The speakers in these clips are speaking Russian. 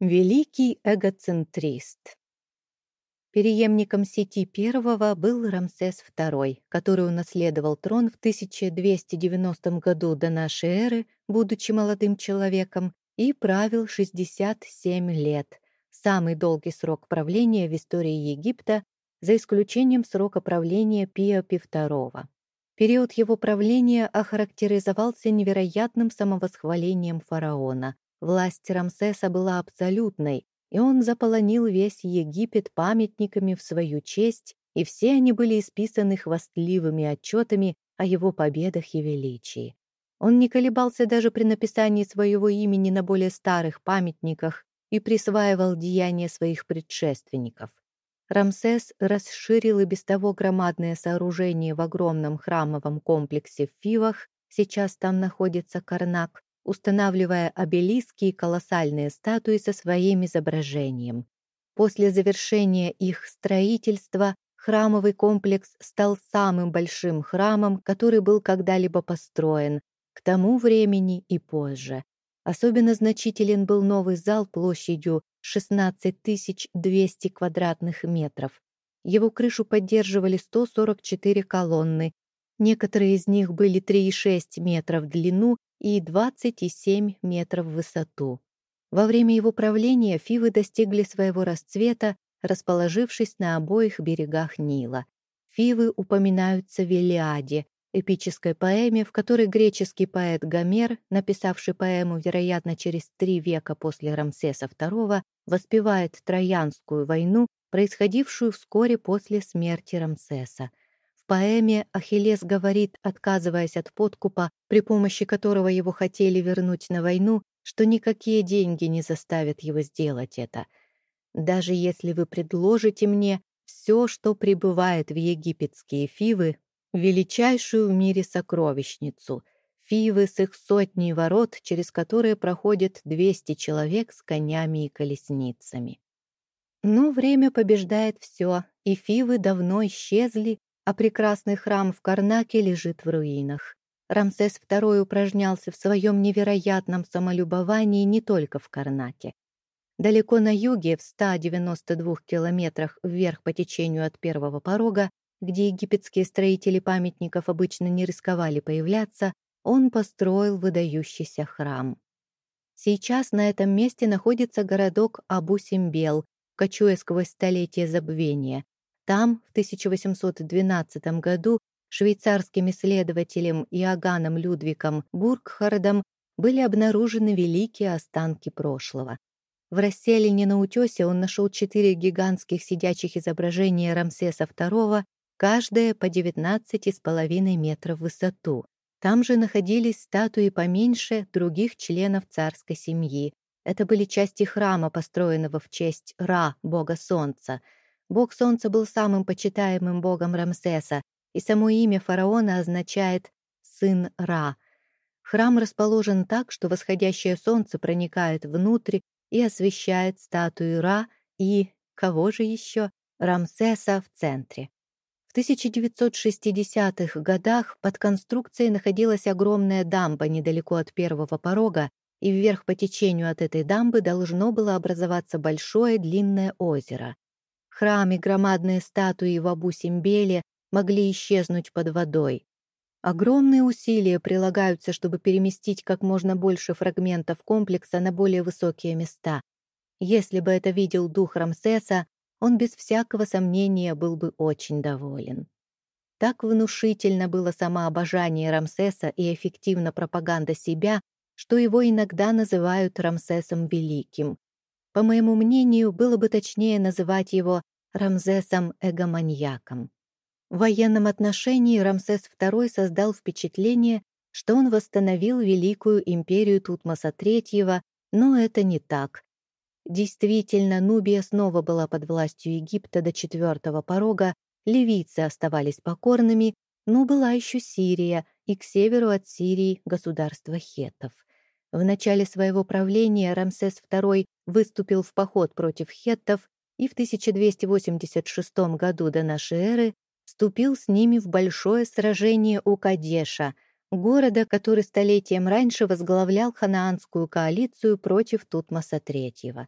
Великий эгоцентрист. Переемником Сети I был Рамсес II, который унаследовал трон в 1290 году до нашей эры, будучи молодым человеком, и правил 67 лет, самый долгий срок правления в истории Египта, за исключением срока правления Пиопи II. Период его правления охарактеризовался невероятным самовосхвалением фараона, Власть Рамсеса была абсолютной, и он заполонил весь Египет памятниками в свою честь, и все они были исписаны хвастливыми отчетами о его победах и величии. Он не колебался даже при написании своего имени на более старых памятниках и присваивал деяния своих предшественников. Рамсес расширил и без того громадное сооружение в огромном храмовом комплексе в Фивах, сейчас там находится Карнак, устанавливая обелиски и колоссальные статуи со своим изображением. После завершения их строительства храмовый комплекс стал самым большим храмом, который был когда-либо построен, к тому времени и позже. Особенно значителен был новый зал площадью 16 200 квадратных метров. Его крышу поддерживали 144 колонны, некоторые из них были 3,6 метров в длину и 27 метров в высоту. Во время его правления Фивы достигли своего расцвета, расположившись на обоих берегах Нила. Фивы упоминаются в Илиаде, эпической поэме, в которой греческий поэт Гомер, написавший поэму, вероятно, через три века после Рамсеса II, воспевает Троянскую войну, происходившую вскоре после смерти Рамсеса поэме Ахиллес говорит, отказываясь от подкупа, при помощи которого его хотели вернуть на войну, что никакие деньги не заставят его сделать это. Даже если вы предложите мне все, что пребывает в египетские фивы, величайшую в мире сокровищницу, фивы с их сотней ворот, через которые проходят 200 человек с конями и колесницами. Но время побеждает все, и фивы давно исчезли, а прекрасный храм в Карнаке лежит в руинах. Рамсес II упражнялся в своем невероятном самолюбовании не только в Карнаке. Далеко на юге, в 192 километрах вверх по течению от первого порога, где египетские строители памятников обычно не рисковали появляться, он построил выдающийся храм. Сейчас на этом месте находится городок Абу-Симбел, кочуя сквозь столетия забвения, там, в 1812 году, швейцарским исследователем Иоганном Людвигом Бургхардом были обнаружены великие останки прошлого. В расселине на утесе он нашел четыре гигантских сидячих изображения Рамсеса II, каждое по 19,5 метров в высоту. Там же находились статуи поменьше других членов царской семьи. Это были части храма, построенного в честь Ра, бога солнца — Бог Солнца был самым почитаемым богом Рамсеса, и само имя фараона означает «сын Ра». Храм расположен так, что восходящее солнце проникает внутрь и освещает статую Ра и, кого же еще, Рамсеса в центре. В 1960-х годах под конструкцией находилась огромная дамба недалеко от первого порога, и вверх по течению от этой дамбы должно было образоваться большое длинное озеро. Храм и громадные статуи в Абу-Симбеле могли исчезнуть под водой. Огромные усилия прилагаются, чтобы переместить как можно больше фрагментов комплекса на более высокие места. Если бы это видел дух Рамсеса, он без всякого сомнения был бы очень доволен. Так внушительно было самообожание Рамсеса и эффективна пропаганда себя, что его иногда называют Рамсесом Великим. По моему мнению, было бы точнее называть его Рамзесом-эгоманьяком. В военном отношении Рамсес II создал впечатление, что он восстановил великую империю Тутмоса III, но это не так. Действительно, Нубия снова была под властью Египта до четвертого порога, ливийцы оставались покорными, но была еще Сирия и к северу от Сирии государство хеттов. В начале своего правления Рамсес II выступил в поход против хеттов и в 1286 году до нашей эры вступил с ними в большое сражение у Кадеша, города, который столетием раньше возглавлял ханаанскую коалицию против Тутмоса III.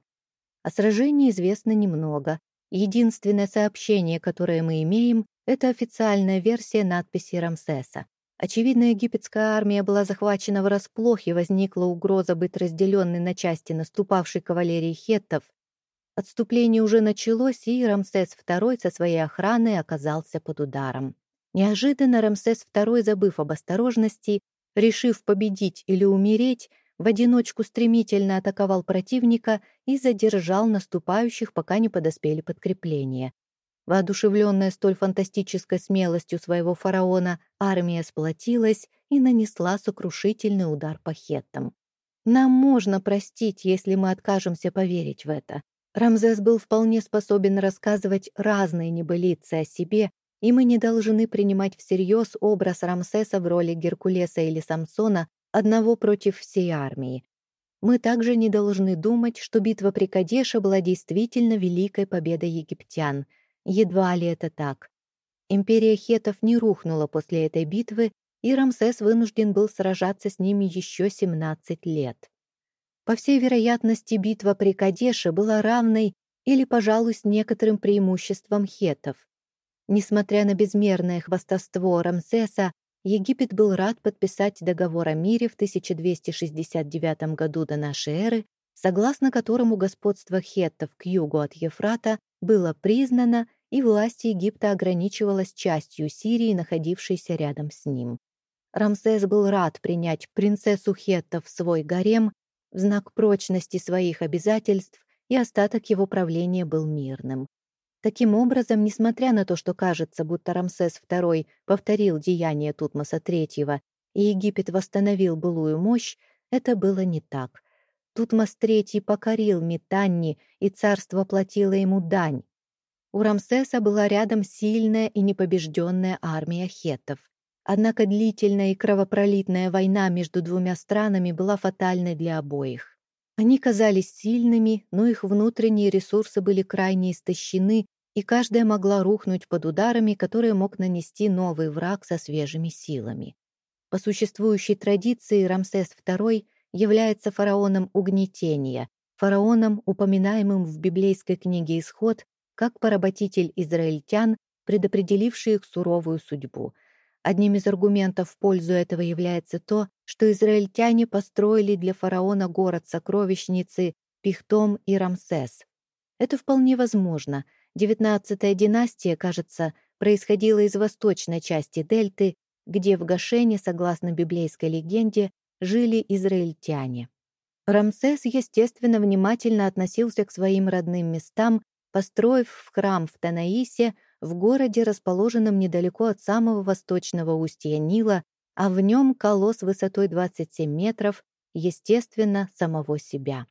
О сражении известно немного. Единственное сообщение, которое мы имеем, это официальная версия надписи Рамсеса. Очевидно, египетская армия была захвачена врасплох и возникла угроза быть разделенной на части наступавшей кавалерии хеттов. Отступление уже началось, и Рамсес II со своей охраной оказался под ударом. Неожиданно Рамсес II, забыв об осторожности, решив победить или умереть, в одиночку стремительно атаковал противника и задержал наступающих, пока не подоспели подкрепления. Воодушевленная столь фантастической смелостью своего фараона, армия сплотилась и нанесла сокрушительный удар по хеттам. Нам можно простить, если мы откажемся поверить в это. Рамзес был вполне способен рассказывать разные небылицы о себе, и мы не должны принимать всерьез образ Рамсеса в роли Геркулеса или Самсона, одного против всей армии. Мы также не должны думать, что битва при Кадеше была действительно великой победой египтян. Едва ли это так. Империя хетов не рухнула после этой битвы, и Рамсес вынужден был сражаться с ними еще 17 лет. По всей вероятности, битва при Кадеше была равной или, пожалуй, с некоторым преимуществом хетов. Несмотря на безмерное хвастовство Рамсеса, Египет был рад подписать договор о мире в 1269 году до нашей эры, согласно которому господство хеттов к югу от Ефрата было признано, и власть Египта ограничивалась частью Сирии, находившейся рядом с ним. Рамсес был рад принять принцессу хеттов в свой гарем в знак прочности своих обязательств, и остаток его правления был мирным. Таким образом, несмотря на то, что кажется, будто Рамсес II повторил деяния Тутмоса III и Египет восстановил былую мощь, это было не так. Тутмос III покорил Митанни, и царство платило ему дань. У Рамсеса была рядом сильная и непобежденная армия хеттов. Однако длительная и кровопролитная война между двумя странами была фатальной для обоих. Они казались сильными, но их внутренние ресурсы были крайне истощены, и каждая могла рухнуть под ударами, которые мог нанести новый враг со свежими силами. По существующей традиции Рамсес II является фараоном угнетения, фараоном, упоминаемым в библейской книге «Исход» как поработитель израильтян, предопределивший их суровую судьбу — Одним из аргументов в пользу этого является то, что израильтяне построили для фараона город-сокровищницы Пихтом и Рамсес. Это вполне возможно. Девятнадцатая династия, кажется, происходила из восточной части дельты, где в Гошене, согласно библейской легенде, жили израильтяне. Рамсес, естественно, внимательно относился к своим родным местам, построив в храм в Танаисе в городе, расположенном недалеко от самого восточного устья Нила, а в нем колосс высотой 27 метров, естественно, самого себя.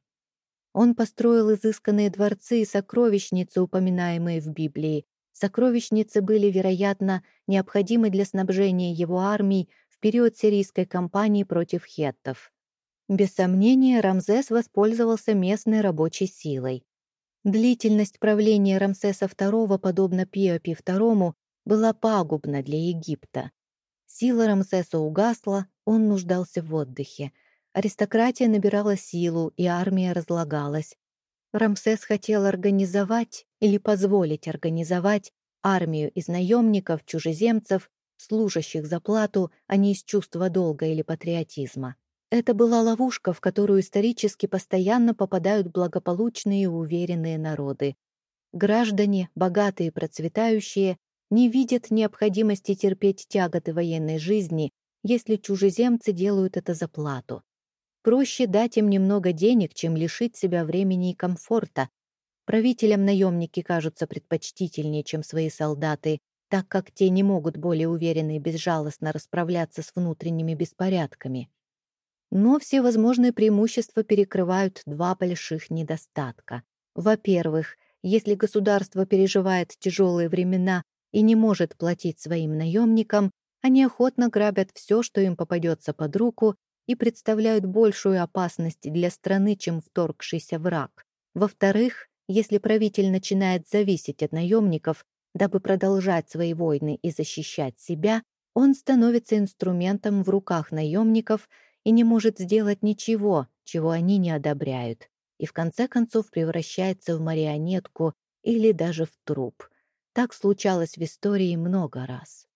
Он построил изысканные дворцы и сокровищницы, упоминаемые в Библии. Сокровищницы были, вероятно, необходимы для снабжения его армий период сирийской кампании против хеттов. Без сомнения, Рамзес воспользовался местной рабочей силой. Длительность правления Рамсеса II, подобно Пиопи II, была пагубна для Египта. Сила Рамсеса угасла, он нуждался в отдыхе. Аристократия набирала силу, и армия разлагалась. Рамсес хотел организовать или позволить организовать армию из наемников, чужеземцев, служащих за плату, а не из чувства долга или патриотизма. Это была ловушка, в которую исторически постоянно попадают благополучные и уверенные народы. Граждане, богатые и процветающие, не видят необходимости терпеть тяготы военной жизни, если чужеземцы делают это за плату. Проще дать им немного денег, чем лишить себя времени и комфорта. Правителям наемники кажутся предпочтительнее, чем свои солдаты, так как те не могут более уверенно и безжалостно расправляться с внутренними беспорядками. Но все возможные преимущества перекрывают два больших недостатка. Во-первых, если государство переживает тяжелые времена и не может платить своим наемникам, они охотно грабят все, что им попадется под руку, и представляют большую опасность для страны, чем вторгшийся враг. Во-вторых, если правитель начинает зависеть от наемников, дабы продолжать свои войны и защищать себя, он становится инструментом в руках наемников и не может сделать ничего, чего они не одобряют. и в конце концов превращается в марионетку или даже в труп. Так случалось в истории много раз.